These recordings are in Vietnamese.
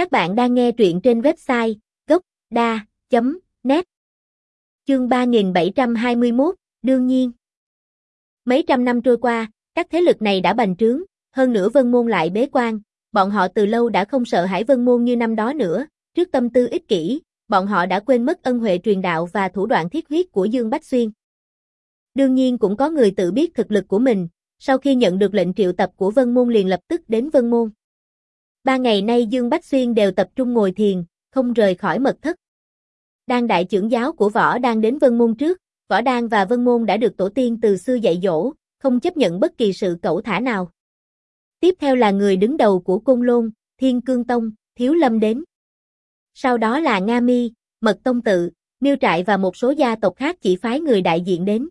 Các bạn đang nghe truyện trên website gocda.net Chương 3721, đương nhiên. Mấy trăm năm trôi qua, các thế lực này đã bành trướng, hơn nữa vân môn lại bế quan, bọn họ từ lâu đã không sợ hãi vân môn như năm đó nữa, trước tâm tư ích kỷ, bọn họ đã quên mất ân huệ truyền đạo và thủ đoạn thiết huyết của Dương Bách Xuyên. Đương nhiên cũng có người tự biết thực lực của mình, sau khi nhận được lệnh triệu tập của Vân Môn liền lập tức đến Vân Môn. Ba ngày nay Dương Bách Xuyên đều tập trung ngồi thiền, không rời khỏi mật thất. Đang đại trưởng giáo của võ đang đến Vân Môn trước, võ đan và Vân Môn đã được tổ tiên từ xưa dạy dỗ, không chấp nhận bất kỳ sự cẩu thả nào. Tiếp theo là người đứng đầu của Côn Lôn, Thiên Cương Tông, Thiếu Lâm đến. Sau đó là Nga Mi, Mật Tông Tự, Miêu Trại và một số gia tộc khác chỉ phái người đại diện đến.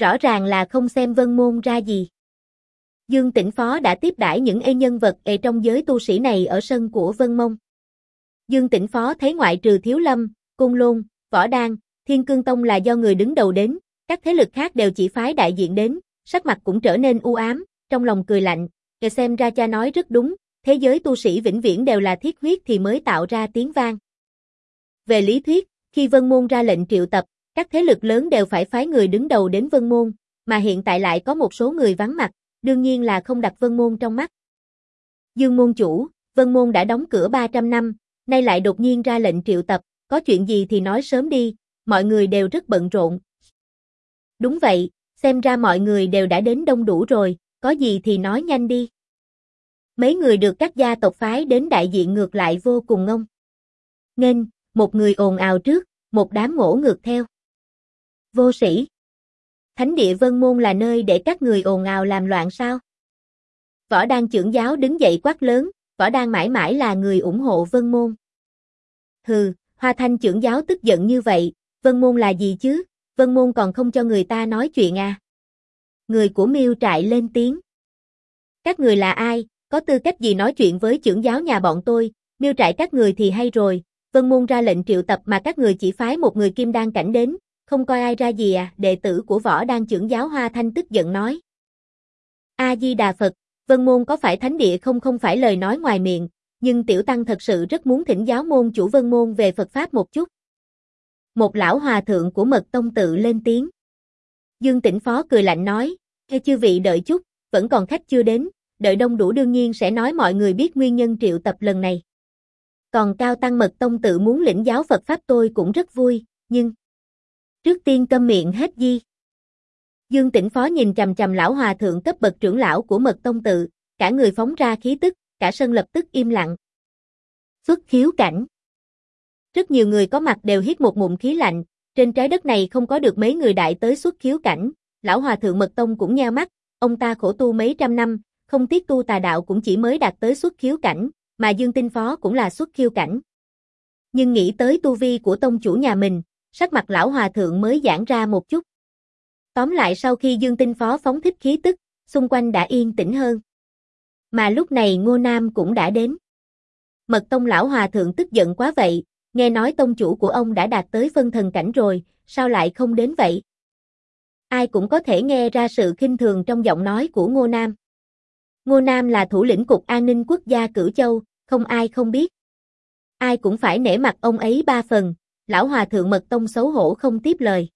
Rõ ràng là không xem Vân Môn ra gì. Dương Tĩnh Phó đã tiếp đãi những ê nhân vật ê trong giới tu sĩ này ở sân của Vân Mông. Dương Tĩnh Phó thấy ngoại trừ Thiếu Lâm, Cung Lôn, Võ Đan, Thiên Cương Tông là do người đứng đầu đến, các thế lực khác đều chỉ phái đại diện đến, sắc mặt cũng trở nên u ám, trong lòng cười lạnh, kể xem ra cha nói rất đúng, thế giới tu sĩ vĩnh viễn đều là thiết huyết thì mới tạo ra tiếng vang. Về lý thuyết, khi Vân Môn ra lệnh triệu tập, các thế lực lớn đều phải phái người đứng đầu đến Vân Môn, mà hiện tại lại có một số người vắng mặt, đương nhiên là không đặt Vân Môn trong mắt. Dương Môn chủ, Vân Môn đã đóng cửa 300 năm, nay lại đột nhiên ra lệnh triệu tập, có chuyện gì thì nói sớm đi, mọi người đều rất bận rộn. Đúng vậy, xem ra mọi người đều đã đến đông đủ rồi, có gì thì nói nhanh đi. Mấy người được các gia tộc phái đến đại diện ngược lại vô cùng ngông. nên một người ồn ào trước, một đám ngỗ ngược theo. Vô sĩ. Thánh địa vân môn là nơi để các người ồn ào làm loạn sao? Võ đan trưởng giáo đứng dậy quát lớn, võ đan mãi mãi là người ủng hộ vân môn. Hừ, hoa thanh trưởng giáo tức giận như vậy, vân môn là gì chứ, vân môn còn không cho người ta nói chuyện à? Người của miêu trại lên tiếng. Các người là ai, có tư cách gì nói chuyện với trưởng giáo nhà bọn tôi, miêu trại các người thì hay rồi, vân môn ra lệnh triệu tập mà các người chỉ phái một người kim đan cảnh đến, không coi ai ra gì à, đệ tử của võ đang trưởng giáo Hoa Thanh tức giận nói. A-di-đà Phật, vân môn có phải thánh địa không không phải lời nói ngoài miệng, nhưng tiểu tăng thật sự rất muốn thỉnh giáo môn chủ vân môn về Phật Pháp một chút. Một lão hòa thượng của mật tông tự lên tiếng. Dương Tĩnh Phó cười lạnh nói, nghe chư vị đợi chút, vẫn còn khách chưa đến, đợi đông đủ đương nhiên sẽ nói mọi người biết nguyên nhân triệu tập lần này. Còn Cao Tăng Mật Tông tự muốn lĩnh giáo Phật Pháp tôi cũng rất vui, nhưng... Trước tiên câm miệng hết di. Dương Tĩnh Phó nhìn trầm trầm lão hòa thượng cấp bậc trưởng lão của Mật Tông tự, cả người phóng ra khí tức, cả sân lập tức im lặng. Xuất khiếu cảnh. Rất nhiều người có mặt đều hít một ngụm khí lạnh, trên trái đất này không có được mấy người đại tới xuất khiếu cảnh, lão hòa thượng Mật Tông cũng nheo mắt, ông ta khổ tu mấy trăm năm, không tiếc tu tà đạo cũng chỉ mới đạt tới xuất khiếu cảnh, mà Dương Tinh Phó cũng là xuất khiếu cảnh. Nhưng nghĩ tới tu vi của tông chủ nhà mình, sắc mặt lão hòa thượng mới giãn ra một chút. Tóm lại sau khi Dương Tinh Phó phóng thích khí tức, xung quanh đã yên tĩnh hơn. Mà lúc này Ngô Nam cũng đã đến. Mật tông lão hòa thượng tức giận quá vậy, nghe nói tông chủ của ông đã đạt tới phân thần cảnh rồi, sao lại không đến vậy? Ai cũng có thể nghe ra sự khinh thường trong giọng nói của Ngô Nam. Ngô Nam là thủ lĩnh cục an ninh quốc gia Cửu Châu, không ai không biết. Ai cũng phải nể mặt ông ấy ba phần, lão hòa thượng mật tông xấu hổ không tiếp lời.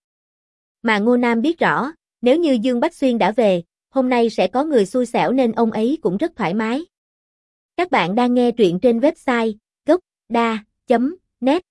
Mà Ngô Nam biết rõ, nếu như Dương Bách Xuyên đã về, hôm nay sẽ có người xui xẻo nên ông ấy cũng rất thoải mái. Các bạn đang nghe truyện trên website gocda.net